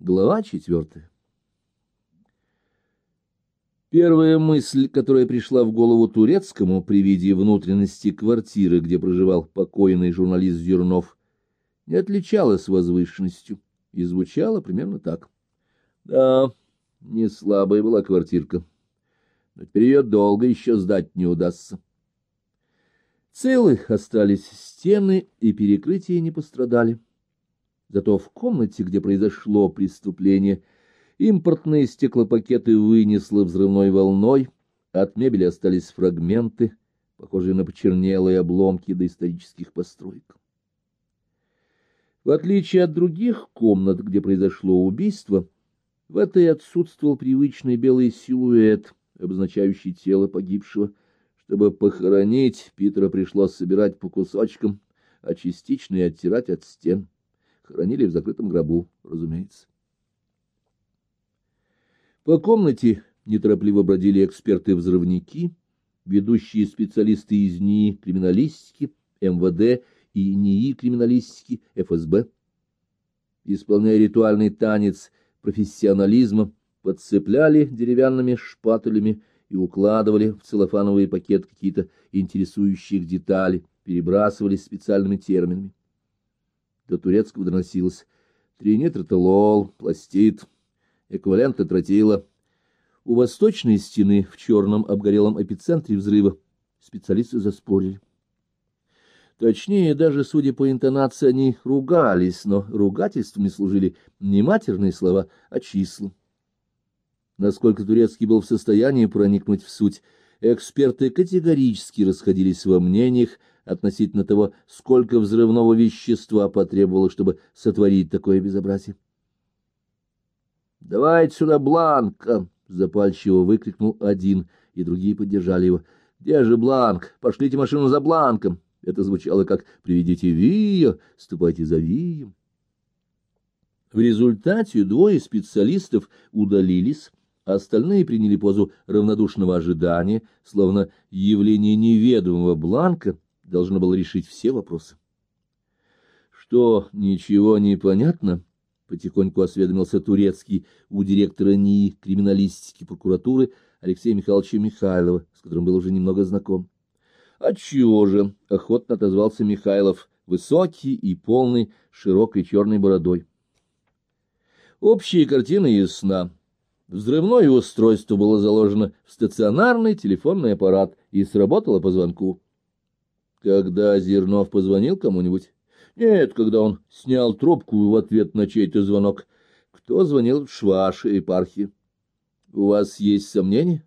Глава четвертая. Первая мысль, которая пришла в голову Турецкому при виде внутренности квартиры, где проживал покойный журналист Зернов, не отличалась возвышенностью и звучала примерно так. Да, не слабая была квартирка, но теперь ее долго еще сдать не удастся. Целых остались стены, и перекрытия не пострадали. Зато в комнате, где произошло преступление, импортные стеклопакеты вынесло взрывной волной, от мебели остались фрагменты, похожие на почернелые обломки доисторических построек. В отличие от других комнат, где произошло убийство, в этой отсутствовал привычный белый силуэт, обозначающий тело погибшего. Чтобы похоронить, Питера пришлось собирать по кусочкам, а частично и оттирать от стен. Хоронили в закрытом гробу, разумеется. По комнате неторопливо бродили эксперты-взрывники, ведущие специалисты из НИИ криминалистики, МВД и НИИ криминалистики, ФСБ. Исполняя ритуальный танец профессионализма, подцепляли деревянными шпателями и укладывали в целлофановый пакет какие-то интересующие детали, перебрасывали специальными терминами до турецкого доносилось тринитротолол, пластид, эквиваленты тротила. У восточной стены в черном обгорелом эпицентре взрыва специалисты заспорили. Точнее, даже судя по интонации, они ругались, но ругательствами служили не матерные слова, а числа. Насколько турецкий был в состоянии проникнуть в суть, эксперты категорически расходились во мнениях относительно того, сколько взрывного вещества потребовалось, чтобы сотворить такое безобразие. «Давайте сюда Бланка!» — запальчиво выкрикнул один, и другие поддержали его. «Где же Бланк? Пошлите машину за Бланком!» Это звучало как «Приведите Вия, ступайте за Вием». В результате двое специалистов удалились, а остальные приняли позу равнодушного ожидания, словно явление неведомого Бланка должно было решить все вопросы. Что, ничего не понятно? Потихоньку осведомился турецкий у директора НИИ криминалистики прокуратуры Алексея Михайловича Михайлова, с которым был уже немного знаком. Отчего же? охотно отозвался Михайлов, высокий и полный, широкой черной бородой. Общая картина ясна. Взрывное устройство было заложено в стационарный телефонный аппарат и сработало по звонку. Когда Зернов позвонил кому-нибудь? Нет, когда он снял трубку в ответ на чей-то звонок. Кто звонил в Шваш епархии? У вас есть сомнения?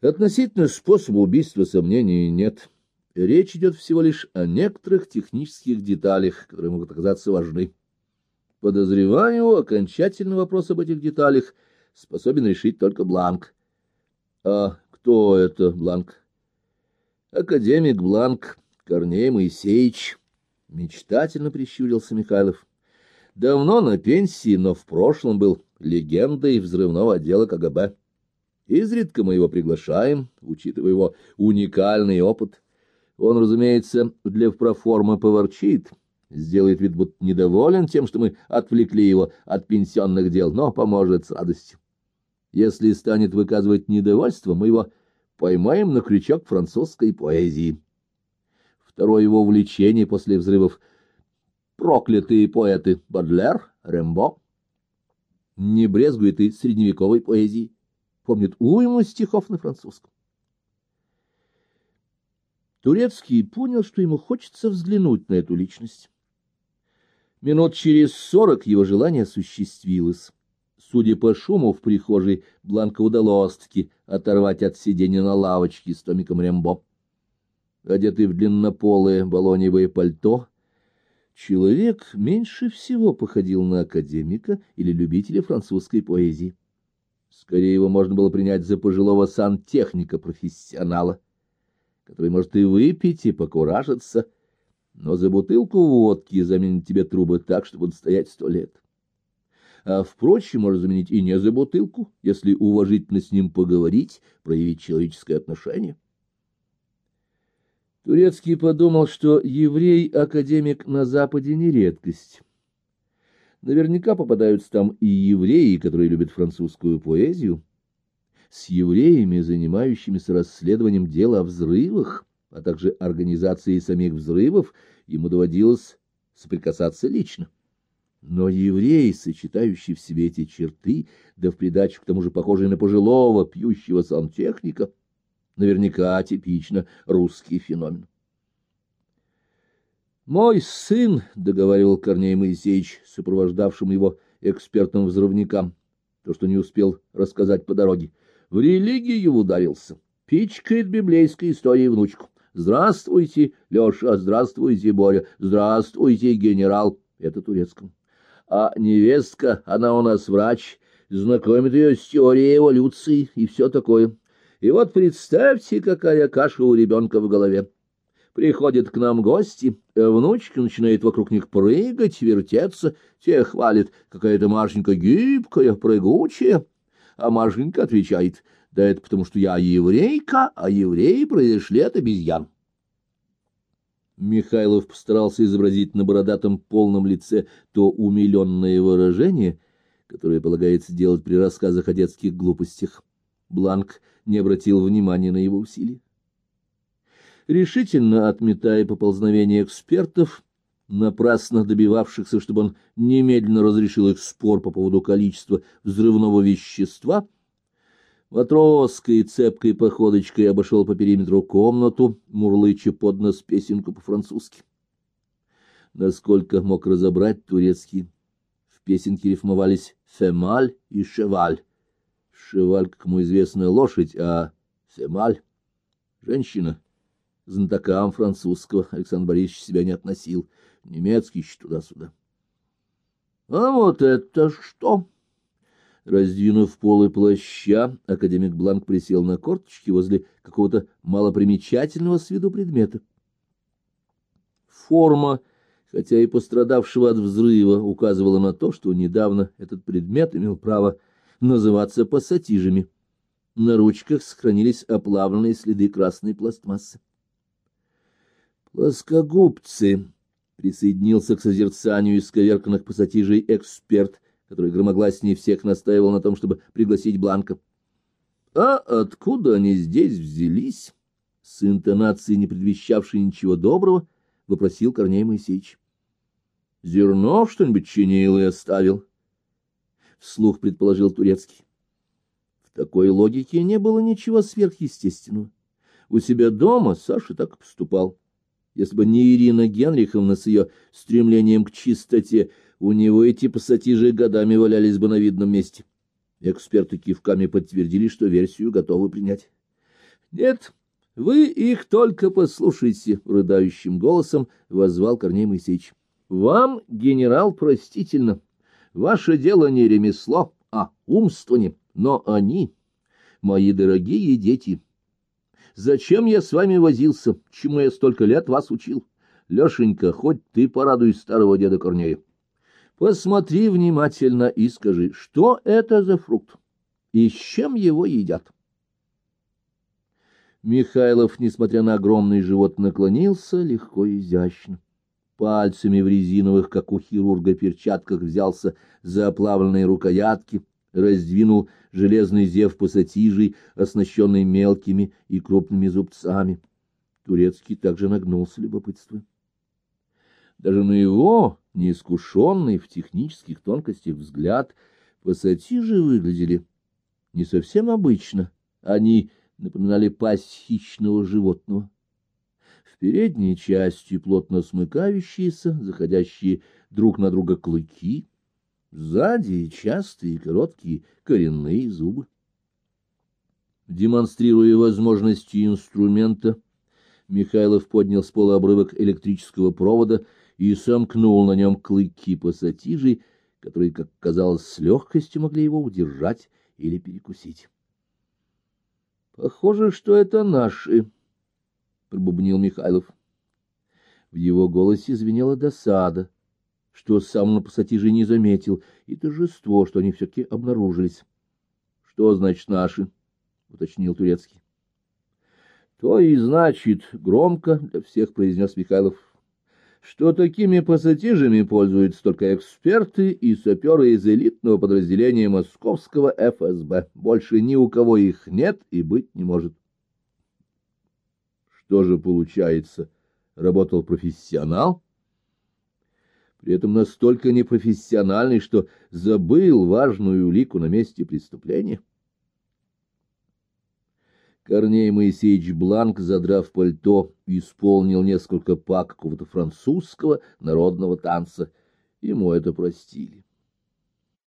Относительно способа убийства сомнений нет. Речь идет всего лишь о некоторых технических деталях, которые могут оказаться важны. Подозреваю, окончательный вопрос об этих деталях способен решить только Бланк. А кто это Бланк? Академик Бланк Корней Моисеевич, мечтательно прищурился Михайлов. Давно на пенсии, но в прошлом был легендой взрывного отдела КГБ. Изредка мы его приглашаем, учитывая его уникальный опыт. Он, разумеется, для проформы поворчит, сделает вид, будто недоволен тем, что мы отвлекли его от пенсионных дел, но поможет с радостью. Если станет выказывать недовольство, мы его поймаем на крючок французской поэзии. Второе его увлечение после взрывов — проклятые поэты Бодлер, Рембо. Не брезгует и средневековой поэзией, помнит уйму стихов на французском. Турецкий понял, что ему хочется взглянуть на эту личность. Минут через сорок его желание осуществилось. Судя по шуму в прихожей, Бланка удалось-таки оторвать от сиденья на лавочке с томиком Рембо. Одетый в длиннополое балоневое пальто, человек меньше всего походил на академика или любителя французской поэзии. Скорее его можно было принять за пожилого сантехника-профессионала, который может и выпить, и покуражиться, но за бутылку водки заменит тебе трубы так, что будут стоять сто лет а, впрочем, может заменить и не за бутылку, если уважительно с ним поговорить, проявить человеческое отношение. Турецкий подумал, что еврей-академик на Западе не редкость. Наверняка попадаются там и евреи, которые любят французскую поэзию. С евреями, занимающимися расследованием дела о взрывах, а также организацией самих взрывов, ему доводилось соприкасаться лично. Но еврей, сочетающий в себе эти черты, да в придачу к тому же похожий на пожилого, пьющего сантехника, наверняка типично русский феномен. «Мой сын», — договаривал Корней Моисеевич, сопровождавшим его экспертным взрывникам, то, что не успел рассказать по дороге, — в религию ударился, пичкает библейской историей внучку. «Здравствуйте, Леша, здравствуйте, Боря, здравствуйте, генерал». Это турецком. А невестка, она у нас врач, знакомит ее с теорией эволюции и все такое. И вот представьте, какая каша у ребенка в голове. Приходят к нам гости, а внучка начинает вокруг них прыгать, вертеться, те хвалят, какая-то Машенька гибкая, прыгучая. А Машенька отвечает, да это потому, что я еврейка, а евреи произошли от обезьян. Михайлов постарался изобразить на бородатом полном лице то умиленное выражение, которое полагается делать при рассказах о детских глупостях. Бланк не обратил внимания на его усилия решительно отметая поползновения экспертов, напрасно добивавшихся, чтобы он немедленно разрешил их спор по поводу количества взрывного вещества, матросской цепкой походочкой обошел по периметру комнату, мурлыча под нос песенку по-французски. Насколько мог разобрать турецкий, в песенке рифмовались «фемаль» и «шеваль». «Шеваль», как ему известно, лошадь, а «фемаль» — женщина знатокам французского Александр Борисович себя не относил, немецкий еще туда-сюда. — А вот это что? Раздвинув полы плаща, академик Бланк присел на корточки возле какого-то малопримечательного с виду предмета. Форма, хотя и пострадавшего от взрыва, указывала на то, что недавно этот предмет имел право называться пассатижами. На ручках сохранились оплавленные следы красной пластмассы. Плоскогубцы, присоединился к созерцанию исковерканных пассатижей эксперт, который громогласнее всех настаивал на том, чтобы пригласить Бланка. А откуда они здесь взялись? С интонацией, не предвещавшей ничего доброго, вопросил Корней Моисеевич. Зерно что-нибудь чинил и оставил? Вслух предположил Турецкий. В такой логике не было ничего сверхъестественного. У себя дома Саша так поступал. Если бы не Ирина Генриховна с ее стремлением к чистоте, у него эти пассатижи годами валялись бы на видном месте. Эксперты кивками подтвердили, что версию готовы принять. — Нет, вы их только послушайте, — рыдающим голосом воззвал Корней Моисеевич. — Вам, генерал, простительно. Ваше дело не ремесло, а умствование, но они, мои дорогие дети, — Зачем я с вами возился? Чему я столько лет вас учил? Лешенька, хоть ты порадуй старого деда Корнея. Посмотри внимательно и скажи, что это за фрукт и с чем его едят? Михайлов, несмотря на огромный живот, наклонился легко и изящно. Пальцами в резиновых, как у хирурга, перчатках взялся за оплавленные рукоятки — раздвинул железный зев пассатижей, оснащенный мелкими и крупными зубцами. Турецкий также нагнулся любопытствуя. Даже на его, неискушенный в технических тонкостях взгляд, пассатижи выглядели не совсем обычно. Они напоминали пасть хищного животного. В передней части плотно смыкающиеся, заходящие друг на друга клыки — Сзади частые короткие коренные зубы. Демонстрируя возможности инструмента, Михайлов поднял с пола обрывок электрического провода и сомкнул на нем клыки пассатижей, которые, как казалось, с легкостью могли его удержать или перекусить. — Похоже, что это наши, — пробубнил Михайлов. В его голосе звенела досада что сам на пассатиже не заметил, и торжество, что они все-таки обнаружились. — Что значит наши? — уточнил Турецкий. — То и значит, громко для всех произнес Михайлов, что такими пассатижами пользуются только эксперты и саперы из элитного подразделения московского ФСБ. Больше ни у кого их нет и быть не может. Что же получается? Работал профессионал? При этом настолько непрофессиональный, что забыл важную улику на месте преступления. Корней Моисеевич Бланк, задрав пальто, исполнил несколько па какого-то французского народного танца. Ему это простили.